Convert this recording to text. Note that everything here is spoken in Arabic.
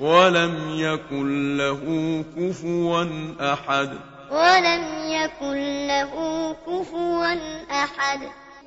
ولم يكن له كفوا أحد. ولم يكن له كفوا أحد.